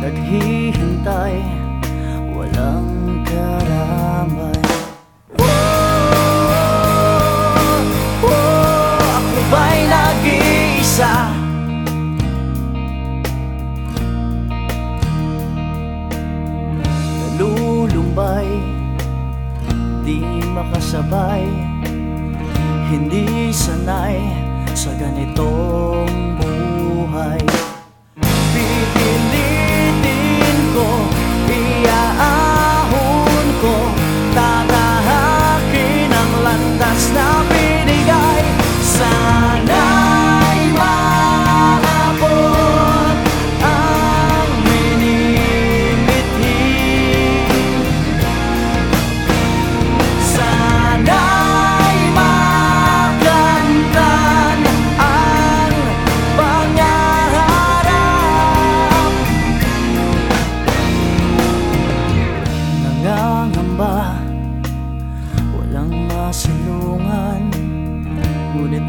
naghihintay Walang karamay Ako ba'y nag-iisa? Nalulumbay Di makasabay Hindi sanay Sa ganitong buhay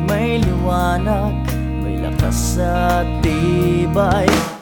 may liwanag, may lakas at tibay